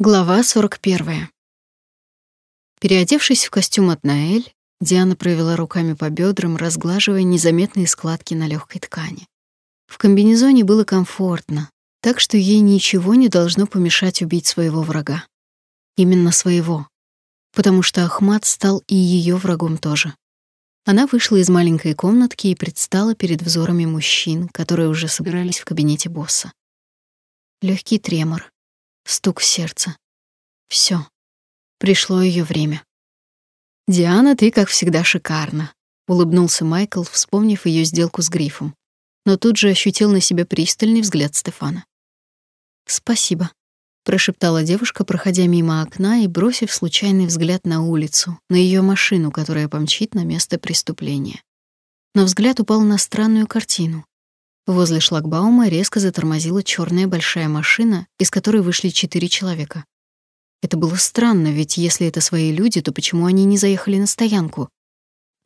Глава 41. Переодевшись в костюм от Наэль, Диана провела руками по бедрам, разглаживая незаметные складки на легкой ткани. В комбинезоне было комфортно, так что ей ничего не должно помешать убить своего врага. Именно своего. Потому что Ахмат стал и ее врагом тоже. Она вышла из маленькой комнатки и предстала перед взорами мужчин, которые уже собирались в кабинете босса. Легкий тремор, стук сердца. Все. Пришло ее время. «Диана, ты, как всегда, шикарна», — улыбнулся Майкл, вспомнив ее сделку с Грифом, но тут же ощутил на себя пристальный взгляд Стефана. «Спасибо», — прошептала девушка, проходя мимо окна и бросив случайный взгляд на улицу, на ее машину, которая помчит на место преступления. Но взгляд упал на странную картину. Возле шлагбаума резко затормозила черная большая машина, из которой вышли четыре человека. Это было странно, ведь если это свои люди, то почему они не заехали на стоянку?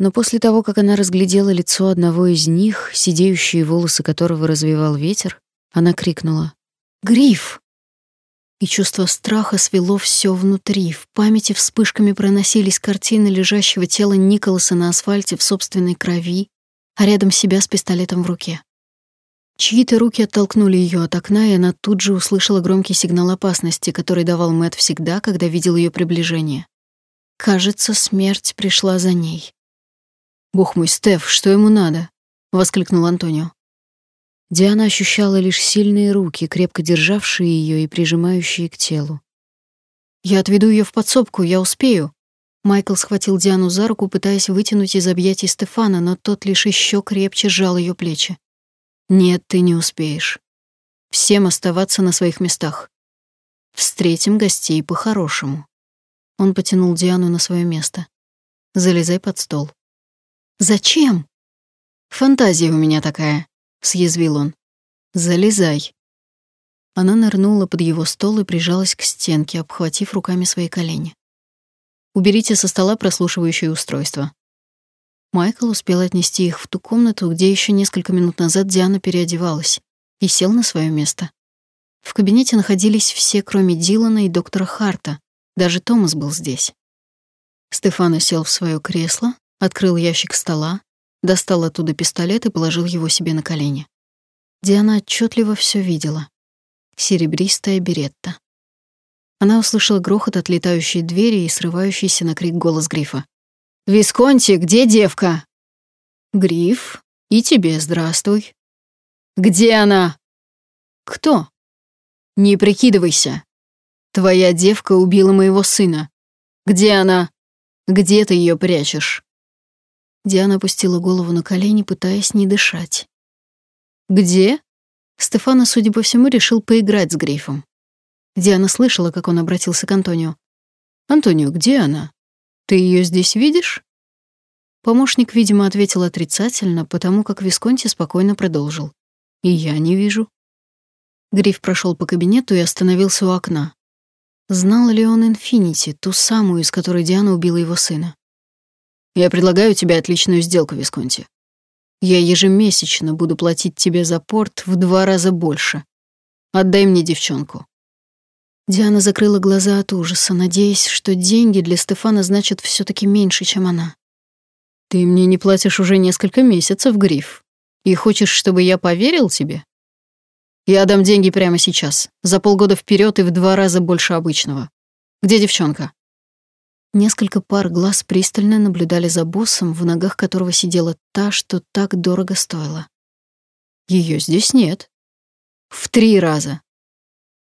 Но после того, как она разглядела лицо одного из них, сидеющие волосы которого развевал ветер, она крикнула «Гриф!». И чувство страха свело все внутри. В памяти вспышками проносились картины лежащего тела Николаса на асфальте в собственной крови, а рядом себя с пистолетом в руке. Чьи-то руки оттолкнули ее от окна, и она тут же услышала громкий сигнал опасности, который давал Мэт всегда, когда видел ее приближение. Кажется, смерть пришла за ней. «Бог мой, Стеф, что ему надо?» — воскликнул Антонио. Диана ощущала лишь сильные руки, крепко державшие ее и прижимающие к телу. «Я отведу ее в подсобку, я успею». Майкл схватил Диану за руку, пытаясь вытянуть из объятий Стефана, но тот лишь еще крепче сжал ее плечи. Нет, ты не успеешь. Всем оставаться на своих местах. Встретим гостей по-хорошему. Он потянул Диану на свое место. Залезай под стол. Зачем? Фантазия у меня такая, съязвил он. Залезай. Она нырнула под его стол и прижалась к стенке, обхватив руками свои колени. Уберите со стола прослушивающее устройство. Майкл успел отнести их в ту комнату, где еще несколько минут назад Диана переодевалась, и сел на свое место. В кабинете находились все, кроме Дилана и доктора Харта. Даже Томас был здесь. Стефано сел в свое кресло, открыл ящик стола, достал оттуда пистолет и положил его себе на колени. Диана отчетливо все видела. Серебристая беретта. Она услышала грохот отлетающей двери и срывающийся на крик голос Грифа. «Висконти, где девка?» «Гриф, и тебе здравствуй». «Где она?» «Кто?» «Не прикидывайся. Твоя девка убила моего сына. Где она? Где ты ее прячешь?» Диана опустила голову на колени, пытаясь не дышать. «Где?» Стефана, судя по всему, решил поиграть с Грифом. Диана слышала, как он обратился к Антонио. «Антонио, где она?» Ты ее здесь видишь? Помощник, видимо, ответил отрицательно, потому как Висконти спокойно продолжил. И я не вижу. Гриф прошел по кабинету и остановился у окна. Знал ли он Инфинити, ту самую, из которой Диана убила его сына? Я предлагаю тебе отличную сделку, Висконти. Я ежемесячно буду платить тебе за порт в два раза больше. Отдай мне девчонку. Диана закрыла глаза от ужаса, надеясь, что деньги для Стефана значат все таки меньше, чем она. «Ты мне не платишь уже несколько месяцев, Гриф, и хочешь, чтобы я поверил тебе?» «Я дам деньги прямо сейчас, за полгода вперед и в два раза больше обычного. Где девчонка?» Несколько пар глаз пристально наблюдали за боссом, в ногах которого сидела та, что так дорого стоила. Ее здесь нет. В три раза.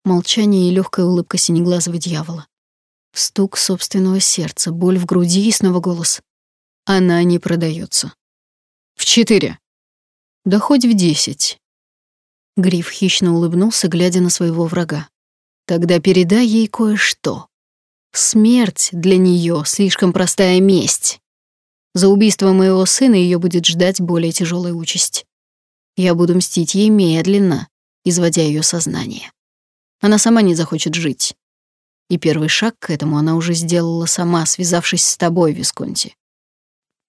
Молчание и легкая улыбка синеглазого дьявола. Стук собственного сердца, боль в груди и снова голос. Она не продается. В четыре. Да хоть в десять. Гриф хищно улыбнулся, глядя на своего врага. Тогда передай ей кое-что. Смерть для нее слишком простая месть. За убийство моего сына ее будет ждать более тяжелая участь. Я буду мстить ей медленно, изводя ее сознание. Она сама не захочет жить. И первый шаг к этому она уже сделала сама, связавшись с тобой, Висконти.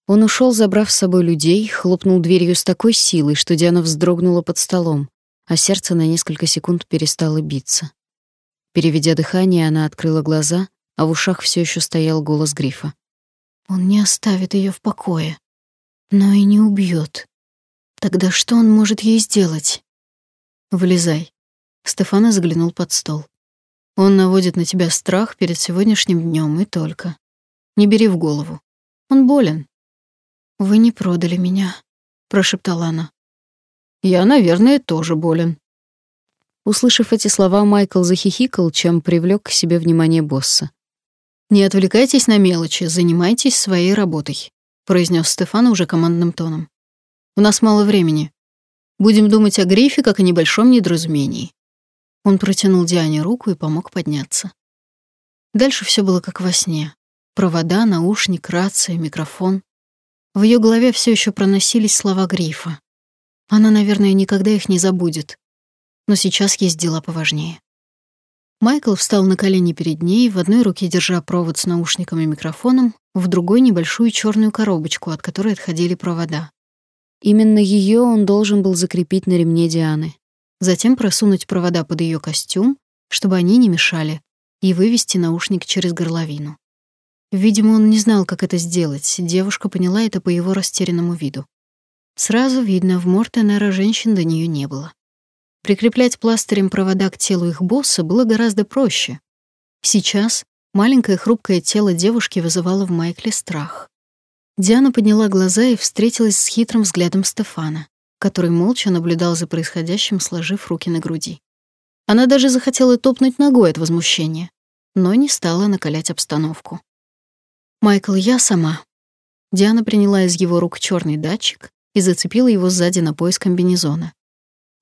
Он ушел, забрав с собой людей, хлопнул дверью с такой силой, что Диана вздрогнула под столом, а сердце на несколько секунд перестало биться. Переведя дыхание, она открыла глаза, а в ушах все еще стоял голос Грифа. Он не оставит ее в покое, но и не убьет. Тогда что он может ей сделать? Вылезай. Стефана заглянул под стол. Он наводит на тебя страх перед сегодняшним днем и только. Не бери в голову. Он болен. Вы не продали меня, прошептала она. Я, наверное, тоже болен. Услышав эти слова, Майкл захихикал, чем привлек к себе внимание босса. «Не отвлекайтесь на мелочи, занимайтесь своей работой», произнес Стефан уже командным тоном. «У нас мало времени. Будем думать о грифе, как о небольшом недоразумении». Он протянул Диане руку и помог подняться. Дальше все было как во сне. Провода, наушник, рация, микрофон. В ее голове все еще проносились слова грифа. Она, наверное, никогда их не забудет но сейчас есть дела поважнее. Майкл встал на колени перед ней, в одной руке держа провод с наушником и микрофоном, в другой — небольшую черную коробочку, от которой отходили провода. Именно ее он должен был закрепить на ремне Дианы, затем просунуть провода под ее костюм, чтобы они не мешали, и вывести наушник через горловину. Видимо, он не знал, как это сделать, девушка поняла это по его растерянному виду. Сразу видно, в Мортенера женщин до нее не было. Прикреплять пластырем провода к телу их босса было гораздо проще. Сейчас маленькое хрупкое тело девушки вызывало в Майкле страх. Диана подняла глаза и встретилась с хитрым взглядом Стефана, который молча наблюдал за происходящим, сложив руки на груди. Она даже захотела топнуть ногой от возмущения, но не стала накалять обстановку. «Майкл, я сама». Диана приняла из его рук черный датчик и зацепила его сзади на пояс комбинезона.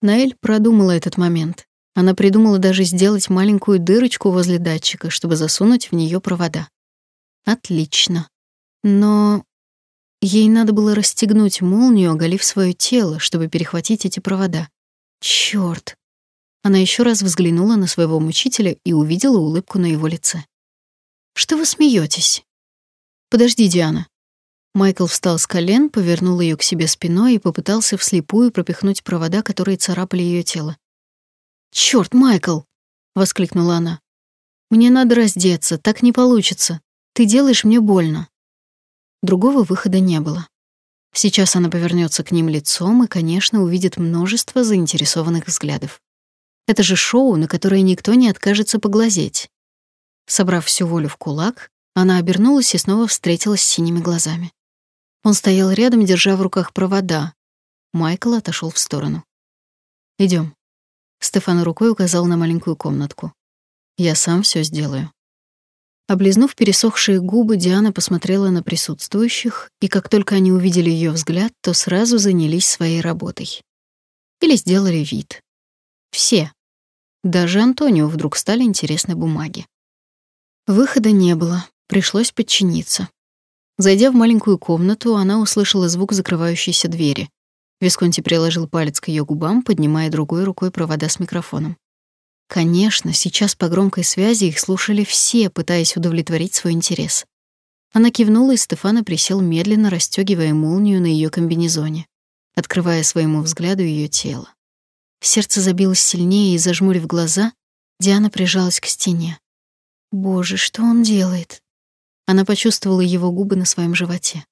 Наэль продумала этот момент. Она придумала даже сделать маленькую дырочку возле датчика, чтобы засунуть в нее провода. Отлично. Но ей надо было расстегнуть молнию, оголив свое тело, чтобы перехватить эти провода. Чёрт. Она еще раз взглянула на своего мучителя и увидела улыбку на его лице. Что вы смеетесь? Подожди, Диана. Майкл встал с колен, повернул ее к себе спиной и попытался вслепую пропихнуть провода, которые царапали ее тело. «Чёрт, Майкл!» — воскликнула она. «Мне надо раздеться, так не получится. Ты делаешь мне больно». Другого выхода не было. Сейчас она повернется к ним лицом и, конечно, увидит множество заинтересованных взглядов. Это же шоу, на которое никто не откажется поглазеть. Собрав всю волю в кулак, она обернулась и снова встретилась с синими глазами. Он стоял рядом, держа в руках провода. Майкл отошел в сторону. Идем. Стефан рукой указал на маленькую комнатку. «Я сам все сделаю». Облизнув пересохшие губы, Диана посмотрела на присутствующих, и как только они увидели ее взгляд, то сразу занялись своей работой. Или сделали вид. Все. Даже Антонио вдруг стали интересны бумаги. Выхода не было, пришлось подчиниться. Зайдя в маленькую комнату, она услышала звук закрывающейся двери. Висконти приложил палец к ее губам, поднимая другой рукой провода с микрофоном. Конечно, сейчас по громкой связи их слушали все, пытаясь удовлетворить свой интерес. Она кивнула, и Стефана присел медленно, расстегивая молнию на ее комбинезоне, открывая своему взгляду ее тело. Сердце забилось сильнее, и, зажмурив глаза, Диана прижалась к стене. Боже, что он делает? Она почувствовала его губы на своем животе.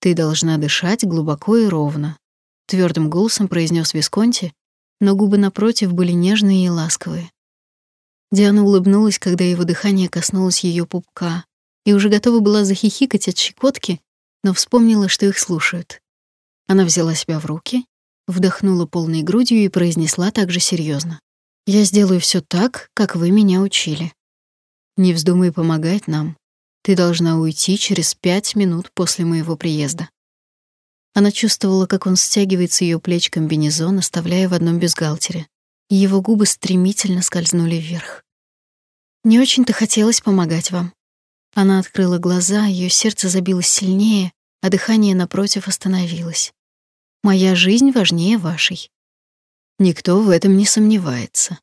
Ты должна дышать глубоко и ровно, твердым голосом произнес Висконти, но губы напротив были нежные и ласковые. Диана улыбнулась, когда его дыхание коснулось ее пупка, и уже готова была захихикать от щекотки, но вспомнила, что их слушают. Она взяла себя в руки, вдохнула полной грудью и произнесла также серьезно: "Я сделаю все так, как вы меня учили. Не вздумай помогать нам, ты должна уйти через пять минут после моего приезда. Она чувствовала, как он стягивает с ее плеч комбинезон, оставляя в одном бюстгальтере, и его губы стремительно скользнули вверх. Не очень-то хотелось помогать вам. Она открыла глаза, ее сердце забилось сильнее, а дыхание напротив остановилось. Моя жизнь важнее вашей. Никто в этом не сомневается.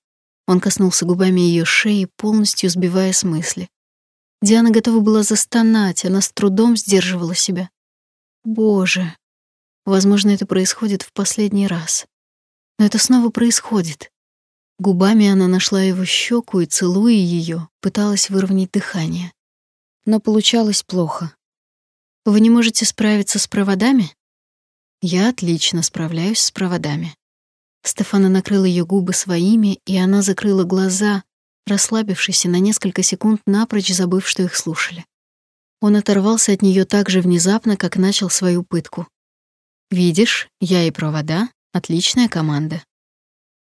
Он коснулся губами ее шеи, полностью сбивая с мысли. Диана готова была застонать, она с трудом сдерживала себя. Боже, возможно, это происходит в последний раз. Но это снова происходит. Губами она нашла его щеку и, целуя ее, пыталась выровнять дыхание. Но получалось плохо. «Вы не можете справиться с проводами?» «Я отлично справляюсь с проводами». Стефана накрыл ее губы своими, и она закрыла глаза, расслабившись и на несколько секунд напрочь забыв, что их слушали. Он оторвался от нее так же внезапно, как начал свою пытку. «Видишь, я и провода — отличная команда».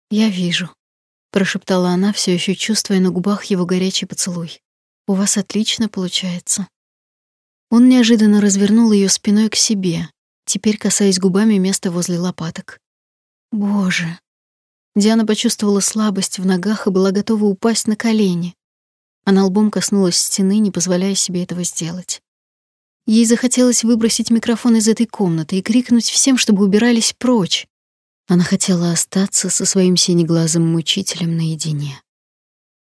«Я вижу», — прошептала она, все еще чувствуя на губах его горячий поцелуй. «У вас отлично получается». Он неожиданно развернул ее спиной к себе, теперь касаясь губами места возле лопаток. Боже. Диана почувствовала слабость в ногах и была готова упасть на колени. Она лбом коснулась стены, не позволяя себе этого сделать. Ей захотелось выбросить микрофон из этой комнаты и крикнуть всем, чтобы убирались прочь. Она хотела остаться со своим синеглазым мучителем наедине.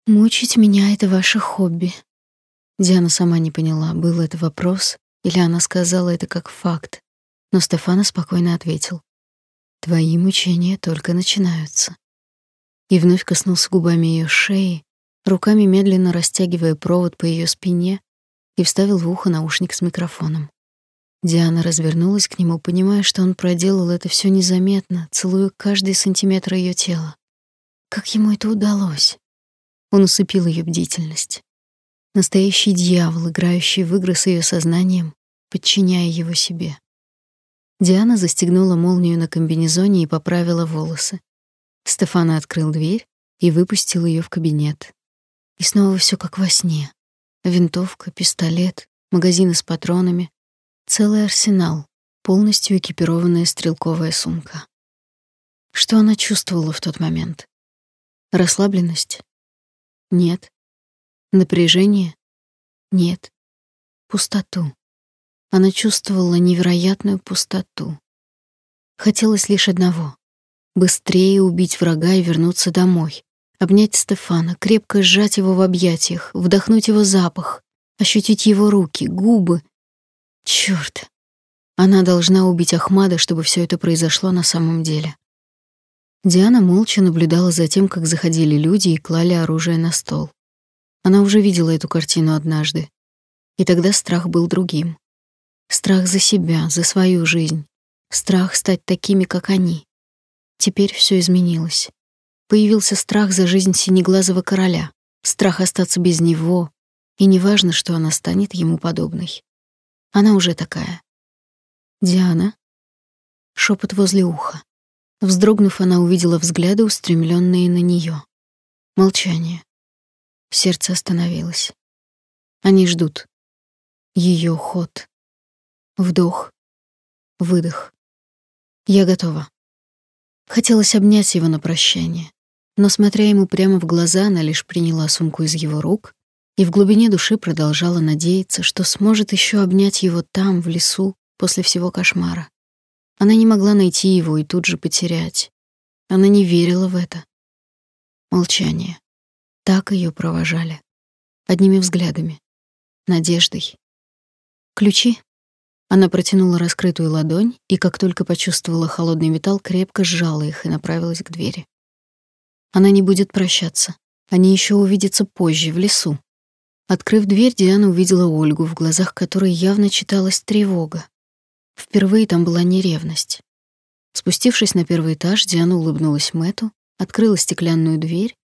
«Мучить меня — это ваше хобби». Диана сама не поняла, был это вопрос или она сказала это как факт, но Стефана спокойно ответил. «Твои мучения только начинаются». И вновь коснулся губами ее шеи, руками медленно растягивая провод по ее спине и вставил в ухо наушник с микрофоном. Диана развернулась к нему, понимая, что он проделал это все незаметно, целуя каждый сантиметр ее тела. Как ему это удалось? Он усыпил ее бдительность. Настоящий дьявол, играющий в игры с ее сознанием, подчиняя его себе. Диана застегнула молнию на комбинезоне и поправила волосы. Стефана открыл дверь и выпустил ее в кабинет. И снова все как во сне. Винтовка, пистолет, магазины с патронами, целый арсенал, полностью экипированная стрелковая сумка. Что она чувствовала в тот момент? Расслабленность? Нет. Напряжение? Нет. Пустоту. Она чувствовала невероятную пустоту. Хотелось лишь одного — быстрее убить врага и вернуться домой, обнять Стефана, крепко сжать его в объятиях, вдохнуть его запах, ощутить его руки, губы. Чёрт. Она должна убить Ахмада, чтобы все это произошло на самом деле. Диана молча наблюдала за тем, как заходили люди и клали оружие на стол. Она уже видела эту картину однажды. И тогда страх был другим. Страх за себя, за свою жизнь. Страх стать такими, как они. Теперь все изменилось. Появился страх за жизнь синеглазого короля, страх остаться без него, и неважно, что она станет ему подобной. Она уже такая. Диана. Шепот возле уха. Вздрогнув, она увидела взгляды, устремленные на нее. Молчание. Сердце остановилось. Они ждут. Ее ход. Вдох. Выдох. Я готова. Хотелось обнять его на прощание. Но, смотря ему прямо в глаза, она лишь приняла сумку из его рук и в глубине души продолжала надеяться, что сможет еще обнять его там, в лесу, после всего кошмара. Она не могла найти его и тут же потерять. Она не верила в это. Молчание. Так ее провожали. Одними взглядами. Надеждой. Ключи. Она протянула раскрытую ладонь и, как только почувствовала холодный металл, крепко сжала их и направилась к двери. Она не будет прощаться. Они еще увидятся позже, в лесу. Открыв дверь, Диана увидела Ольгу, в глазах которой явно читалась тревога. Впервые там была не ревность. Спустившись на первый этаж, Диана улыбнулась Мэту, открыла стеклянную дверь,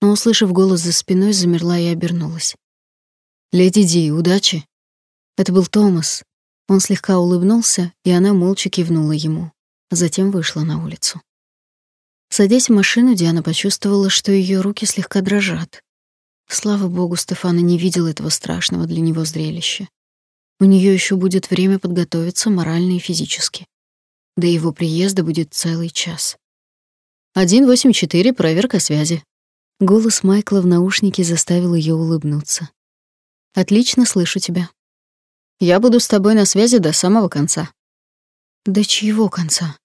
но, услышав голос за спиной, замерла и обернулась. «Леди Ди, удачи!» Это был Томас. Он слегка улыбнулся, и она молча кивнула ему, а затем вышла на улицу. Садясь в машину, Диана почувствовала, что ее руки слегка дрожат. Слава богу, Стефана не видел этого страшного для него зрелища. У нее еще будет время подготовиться морально и физически. До его приезда будет целый час. 184, проверка связи. Голос Майкла в наушнике заставил ее улыбнуться. Отлично слышу тебя. Я буду с тобой на связи до самого конца. До чьего конца?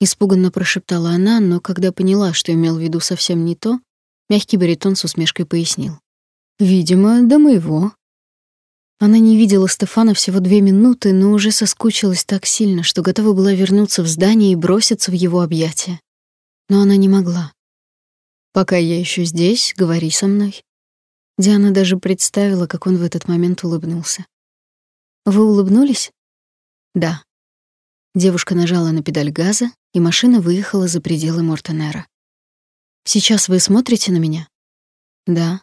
Испуганно прошептала она, но когда поняла, что имел в виду совсем не то, мягкий баритон с усмешкой пояснил. «Видимо, до моего». Она не видела Стефана всего две минуты, но уже соскучилась так сильно, что готова была вернуться в здание и броситься в его объятия. Но она не могла. Пока я еще здесь, говори со мной. Диана даже представила, как он в этот момент улыбнулся. Вы улыбнулись? Да. Девушка нажала на педаль газа, и машина выехала за пределы Мортенера. Сейчас вы смотрите на меня? Да.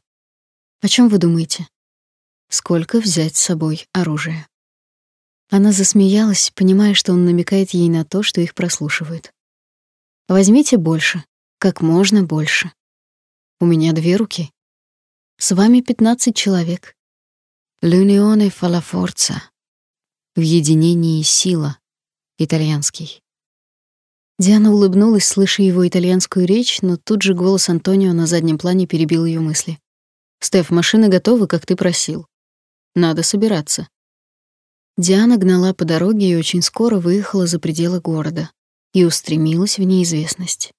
О чем вы думаете? Сколько взять с собой оружия? Она засмеялась, понимая, что он намекает ей на то, что их прослушивают. Возьмите больше, как можно больше. У меня две руки. С вами 15 человек. La forza. В единении сила. Итальянский. Диана улыбнулась, слыша его итальянскую речь, но тут же голос Антонио на заднем плане перебил ее мысли. «Стеф, машины готовы, как ты просил. Надо собираться». Диана гнала по дороге и очень скоро выехала за пределы города и устремилась в неизвестность.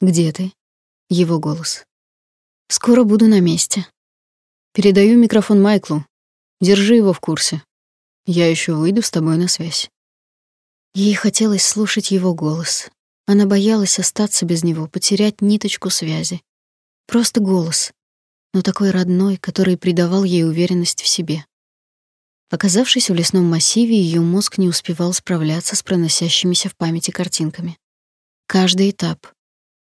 «Где ты?» — его голос. «Скоро буду на месте. Передаю микрофон Майклу. Держи его в курсе. Я еще выйду с тобой на связь». Ей хотелось слушать его голос. Она боялась остаться без него, потерять ниточку связи. Просто голос, но такой родной, который придавал ей уверенность в себе. Оказавшись в лесном массиве, ее мозг не успевал справляться с проносящимися в памяти картинками. Каждый этап,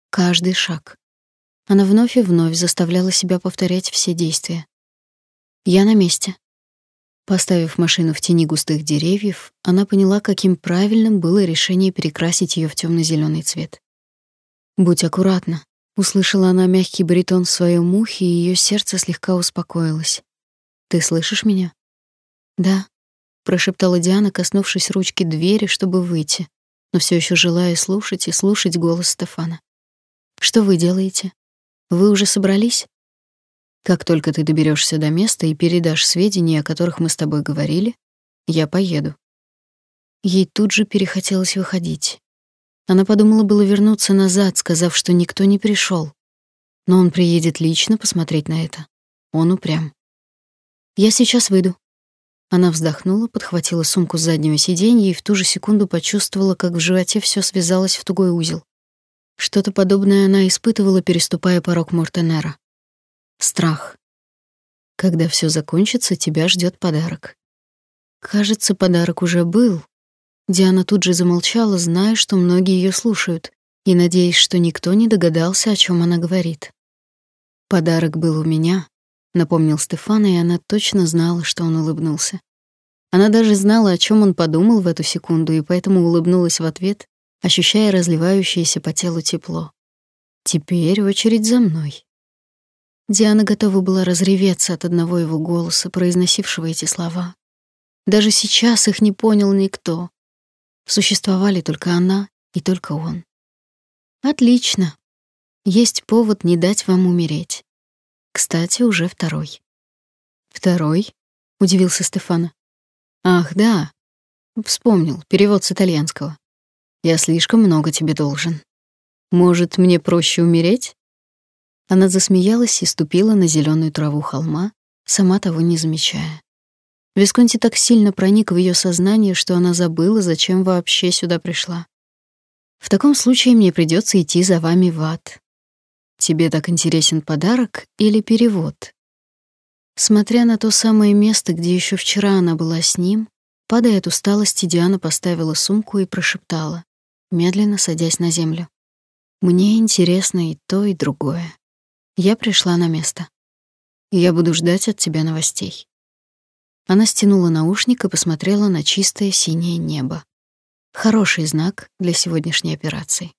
каждый шаг. Она вновь и вновь заставляла себя повторять все действия. «Я на месте», Поставив машину в тени густых деревьев, она поняла, каким правильным было решение перекрасить ее в темно зеленый цвет. «Будь аккуратна», — услышала она мягкий баритон в своем ухе, и ее сердце слегка успокоилось. «Ты слышишь меня?» «Да», — прошептала Диана, коснувшись ручки двери, чтобы выйти, но все еще желая слушать и слушать голос Стефана. «Что вы делаете? Вы уже собрались?» Как только ты доберешься до места и передашь сведения, о которых мы с тобой говорили, я поеду. Ей тут же перехотелось выходить. Она подумала было вернуться назад, сказав, что никто не пришел. Но он приедет лично посмотреть на это. Он упрям. Я сейчас выйду. Она вздохнула, подхватила сумку с заднего сиденья и в ту же секунду почувствовала, как в животе все связалось в тугой узел. Что-то подобное она испытывала, переступая порог Мортенера. Страх. Когда все закончится, тебя ждет подарок. Кажется, подарок уже был. Диана тут же замолчала, зная, что многие ее слушают, и надеясь, что никто не догадался, о чем она говорит. Подарок был у меня, напомнил Стефана, и она точно знала, что он улыбнулся. Она даже знала, о чем он подумал в эту секунду, и поэтому улыбнулась в ответ, ощущая разливающееся по телу тепло. Теперь очередь за мной. Диана готова была разреветься от одного его голоса, произносившего эти слова. Даже сейчас их не понял никто. Существовали только она и только он. Отлично. Есть повод не дать вам умереть. Кстати, уже второй. Второй? удивился Стефана. Ах, да. Вспомнил, перевод с итальянского. Я слишком много тебе должен. Может, мне проще умереть? Она засмеялась и ступила на зеленую траву холма, сама того не замечая. Висконти так сильно проник в ее сознание, что она забыла, зачем вообще сюда пришла. В таком случае мне придется идти за вами в ад. Тебе так интересен подарок или перевод? Смотря на то самое место, где еще вчера она была с ним, падая от усталости, Диана поставила сумку и прошептала, медленно садясь на землю: "Мне интересно и то, и другое". Я пришла на место. Я буду ждать от тебя новостей. Она стянула наушник и посмотрела на чистое синее небо. Хороший знак для сегодняшней операции.